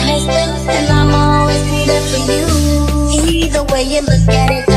husband, and I'm always be there for you. Either way you look at it.